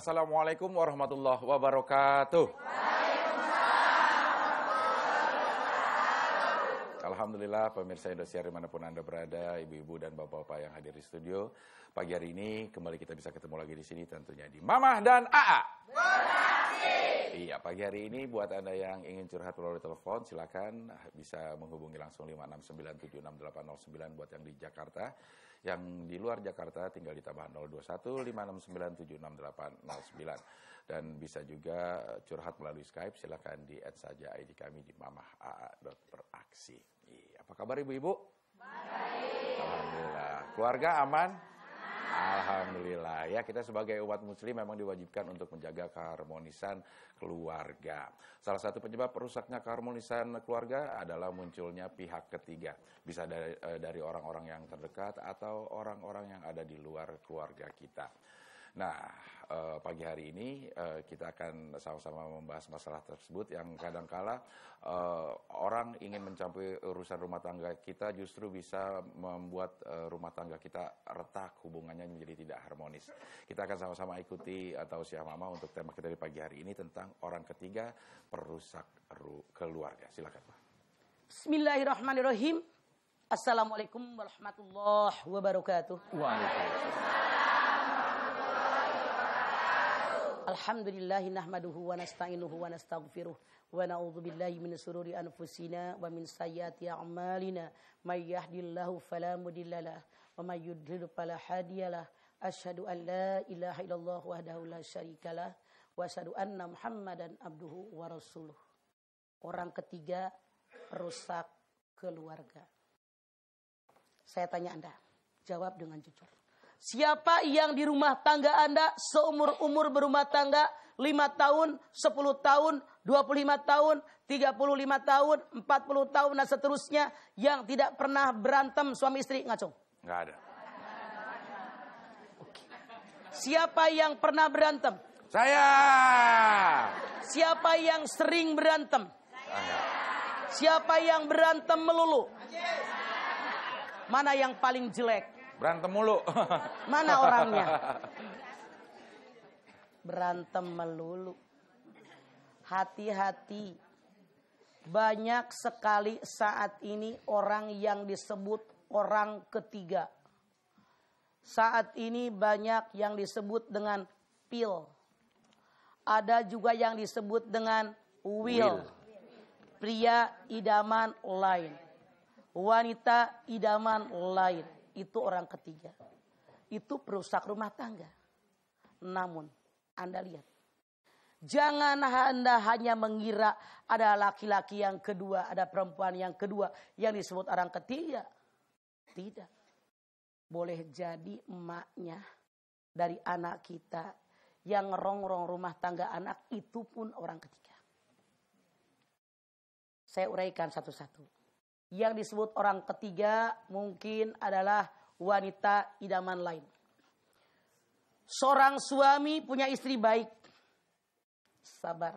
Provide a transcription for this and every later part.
Assalamualaikum warahmatullahi wabarakatuh. Alhamdulillah pemirsa Indosiar di mana pun Anda berada, ibu-ibu dan bapak-bapak yang hadir di studio. Pagi hari ini kembali kita bisa ketemu lagi di sini tentunya di Mamah dan AA. Iya, pagi hari ini buat Anda yang ingin curhat melalui telepon, silakan bisa menghubungi langsung 569768809 buat yang di Jakarta. Yang di luar Jakarta tinggal ditambah 021 Dan bisa juga curhat melalui Skype, silakan di add saja ID kami di mamahaa.beraksi. Iya, apa kabar ibu-ibu? Baik. Alhamdulillah. Keluarga aman? Alhamdulillah ya kita sebagai umat muslim memang diwajibkan untuk menjaga keharmonisan keluarga. Salah satu penyebab rusaknya keharmonisan keluarga adalah munculnya pihak ketiga. Bisa dari, eh, orang-orang yang terdekat atau orang-orang yang ada di luar keluarga kita. Nah, eh, pagi hari ini eh, kita akan sama-sama membahas masalah tersebut yang kadangkala eh, orang ingin mencampuri urusan rumah tangga kita justru bisa membuat eh, rumah tangga kita retak, hubungannya menjadi tidak harmonis. Kita akan sama-sama ikuti atau siap mama untuk tema kita di pagi hari ini tentang orang ketiga perusak ru- keluarga. Silakan, Pak. Bismillahirrahmanirrahim. Assalamualaikum warahmatullahi wabarakatuh. Alhamdulillahi nahmaduhu wa nasta'inuhu wa nastaghfiruh wa na'udzu billahi min sururi anfusina wa min sayyiati a'malina. May yahdihillahu fala mudhillalah wa may yudlil fala hadiyalah asyhadu an la ilaha illallah wahdahu la syarikalah wa asyhadu anna muhammadan abduhu wa rasuluh. Orang ketiga perusak keluarga. Saya tanya Anda, jawab dengan jujur. Siapa yang di rumah tangga Anda seumur-umur berumah tangga 5 tahun, 10 tahun, 25 tahun, 35 tahun, 40 tahun dan seterusnya yang tidak pernah berantem suami istri ngaco. Nggak ada. Siapa yang pernah berantem? Saya. Siapa yang sering berantem? Saya. Siapa yang berantem melulu? Mana yang paling jelek? Berantem mulu. Mana orangnya? Berantem melulu. Hati-hati. Banyak sekali saat ini orang yang disebut orang ketiga. Saat ini banyak yang disebut dengan pil. Ada juga yang disebut dengan will. Will. Pria idaman lain. Wanita idaman lain. Itu orang ketiga. Itu perusak rumah tangga. Namun, Anda lihat. Jangan Anda hanya mengira ada laki-laki yang kedua, ada perempuan yang kedua yang disebut orang ketiga. Tidak. Boleh jadi emaknya dari anak kita yang ngerongrong rumah tangga anak itu pun orang ketiga. Saya uraikan satu-satu. Yang disebut orang ketiga mungkin adalah wanita idaman lain. Seorang suami punya istri baik. Sabar.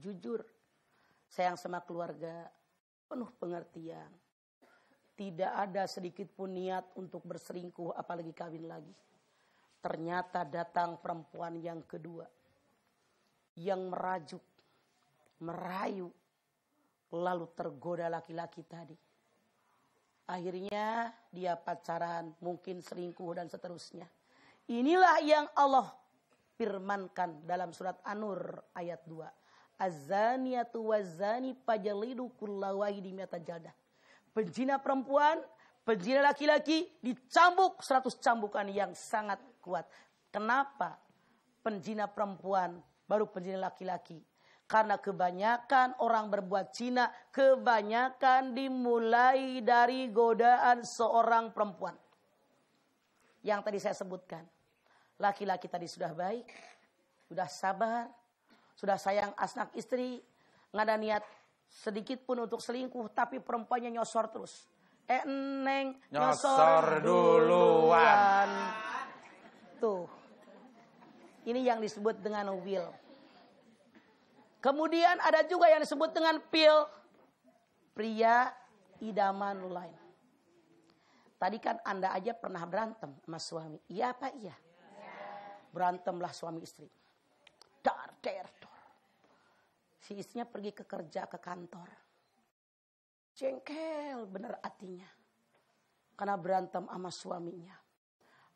Jujur. Sayang sama keluarga. Penuh pengertian. Tidak ada sedikit pun niat untuk berselingkuh apalagi kawin lagi. Ternyata datang perempuan yang kedua. Yang merajuk. Merayu. Lalu tergoda laki-laki tadi. Akhirnya dia pacaran, mungkin selingkuh dan seterusnya. Inilah yang Allah firmankan dalam surat An-Nur ayat 2. Az-zaniyatu waz-zani fajlidu kulla wahidin jadah. Penzina perempuan, penzina laki-laki dicambuk 100 cambukan yang sangat kuat. Kenapa? Penzina perempuan baru penzina laki-laki. Karena kebanyakan orang berbuat zina, kebanyakan dimulai dari godaan seorang perempuan. Yang tadi saya sebutkan. Laki-laki tadi sudah baik, sudah sabar, sudah sayang anak istri, nggak ada niat sedikit pun untuk selingkuh, tapi perempuannya nyosor terus. Eh neng Nyosor duluan. Tuh. Ini yang disebut dengan will. Kemudian ada juga yang disebut dengan pil. Pria idaman lain. Tadi kan Anda aja pernah berantem sama suami. Iya apa iya? Berantemlah suami istri. Dar, der, dor. Si istrinya pergi ke kerja ke kantor. Jengkel bener hatinya. Karena berantem sama suaminya.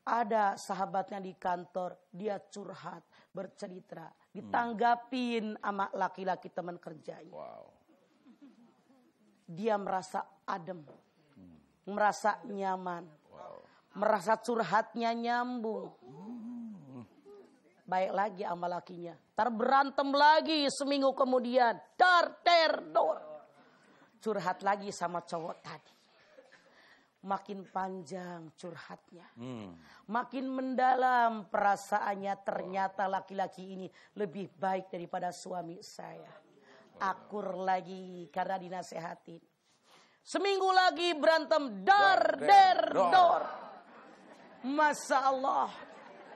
Ada sahabatnya di kantor, dia curhat, bercerita, ditanggapin sama laki-laki teman kerjanya. Wow. Dia merasa adem, merasa nyaman, Wow. merasa curhatnya nyambung. Baik lagi sama lakinya. Ntar berantem lagi seminggu kemudian. Dar, ter, dor. Curhat lagi sama cowok tadi. Makin panjang curhatnya. Hmm. Makin mendalam perasaannya ternyata laki-laki ini lebih baik daripada suami saya. Akur lagi karena dinasehatin. Seminggu lagi berantem dar der dor. Masya Allah.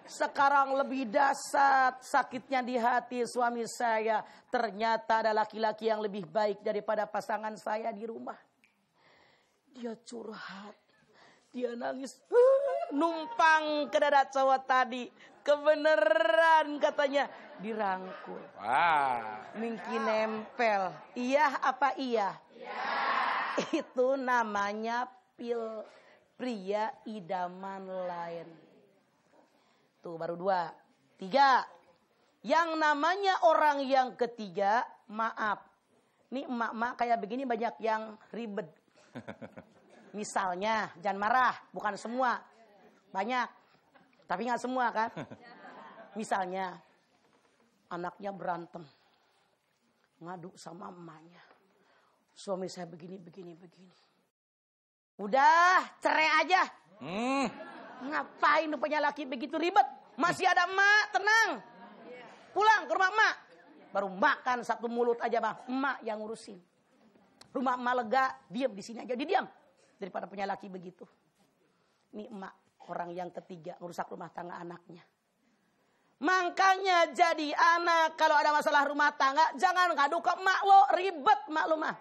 Sekarang lebih dasar sakitnya di hati suami saya. Ternyata ada laki-laki yang lebih baik daripada pasangan saya di rumah. Dia curhat. Dia nangis. Numpang ke dada cowok tadi. Kebenaran katanya. Dirangkul. Wah. Mingki nempel. Iya apa iya? Itu namanya pil pria idaman lain. Tuh baru dua. Tiga. Yang namanya orang yang ketiga, maaf. Nih emak-emak kayak begini banyak yang ribet. Misalnya, jangan marah, bukan semua. Banyak. Tapi nggak semua kan? Misalnya, anaknya berantem. Ngadu sama emaknya. Suami saya begini, begini, begini. Udah, cerai aja. Hmm. Ngapain lu punya laki begitu ribet? Masih ada emak, tenang. Pulang ke rumah emak. Baru makan satu mulut aja bang. Emak yang ngurusin. Rumah emak lega, diam di sini aja. Didiam. Daripada punya laki begitu. Ini emak, orang yang ketiga, ngerusak rumah tangga anaknya. Makanya jadi anak kalau ada masalah rumah tangga jangan ngadu ke emak lo ribet emak lo mah.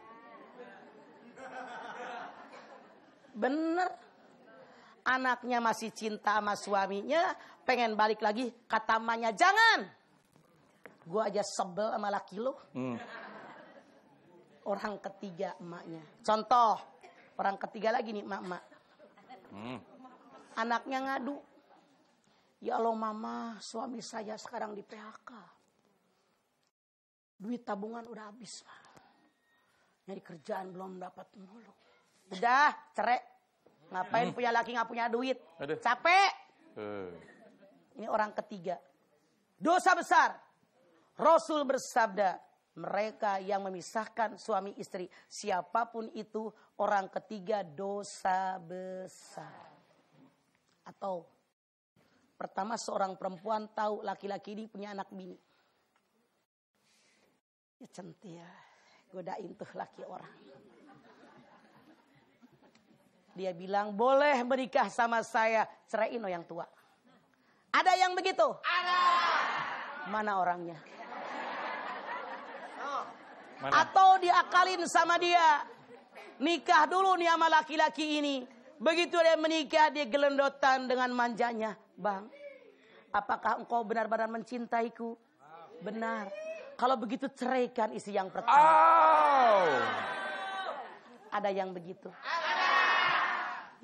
Bener. Anaknya masih cinta sama suaminya, pengen balik lagi, kata emaknya jangan. Gua aja sebel sama laki lo. Hmm. Orang ketiga emaknya. Contoh, orang ketiga lagi nih emak-emak. Hmm. Anaknya ngadu. Ya Allah mama, suami saya sekarang di PHK. Duit tabungan udah habis. Pak. Nyari kerjaan belum dapat mulu. Udah, cerai. Ngapain punya laki nggak punya duit? Aduh. Capek. Eh. Ini orang ketiga. Dosa besar. Rasul bersabda, mereka yang memisahkan suami istri, siapa pun itu orang ketiga dosa besar. Atau pertama seorang perempuan tahu laki-laki ini punya anak bini. Ya centil, godain tuh laki orang. Dia bilang boleh menikah sama saya, ceraiin yang tua. Ada yang begitu? Ada. Mana orangnya? Mana? Atau diakalin sama dia. Nikah dulu nih sama laki-laki ini. Begitu dia menikah, dia gelendotan dengan manjanya. Bang, apakah engkau benar-benar mencintaiku? Benar. Kalau begitu ceraikan istri yang pertama. Oh. Ada yang begitu.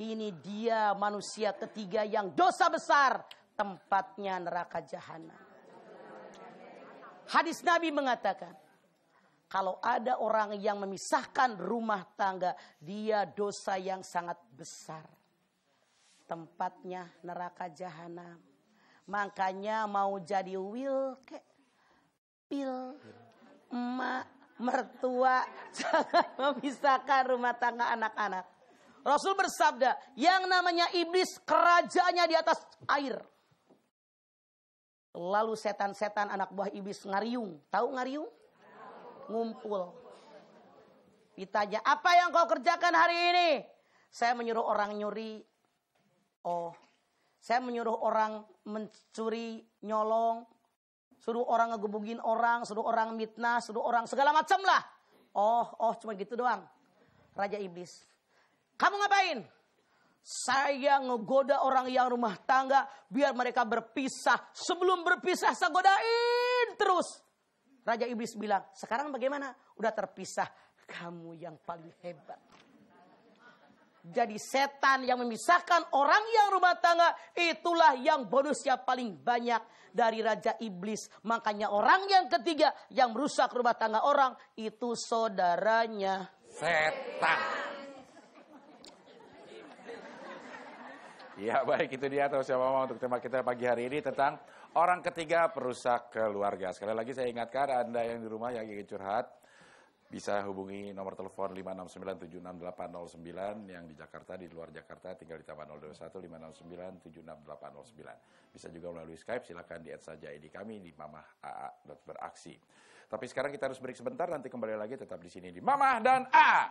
Ini dia manusia ketiga yang dosa besar. tempatnya neraka jahanam. Hadis Nabi mengatakan, kalau ada orang yang memisahkan rumah tangga, dia dosa yang sangat besar. Tempatnya neraka jahanam. Makanya mau jadi will ke pil emak mertua jangan memisahkan rumah tangga anak-anak. Rasul bersabda, yang namanya iblis kerajaannya di atas air. Lalu setan-setan anak buah iblis ngariung. Tahu ngariung? Ngumpul. Ditanya, apa yang kau kerjakan hari ini? Saya menyuruh orang nyuri. Oh, saya menyuruh orang mencuri, nyolong. Suruh orang ngegebugin orang, suruh orang mitnah, suruh orang segala macam lah. Oh, oh cuma gitu doang. Raja Iblis. Kamu ngapain? Saya ngegoda orang yang rumah tangga biar mereka berpisah. Sebelum berpisah saya godain terus. Raja Iblis bilang, sekarang bagaimana? Udah terpisah. Kamu yang paling hebat. Jadi setan yang memisahkan orang yang rumah tangga itulah yang bonusnya paling banyak dari Raja Iblis. Makanya orang yang ketiga yang merusak rumah tangga orang itu saudaranya. Setan. Ya baik itu dia atau siapa mau untuk tema kita pagi hari ini tentang orang ketiga perusak keluarga. Sekali lagi saya ingatkan Anda yang di rumah yang ingin curhat bisa hubungi nomor telepon 569768809 yang di Jakarta di luar Jakarta tinggal di Taman 021 569768809. Bisa juga melalui Skype silakan di add saja ID kami di mamah beraksi. Tapi sekarang kita harus break sebentar nanti kembali lagi tetap di sini di Mamah dan A.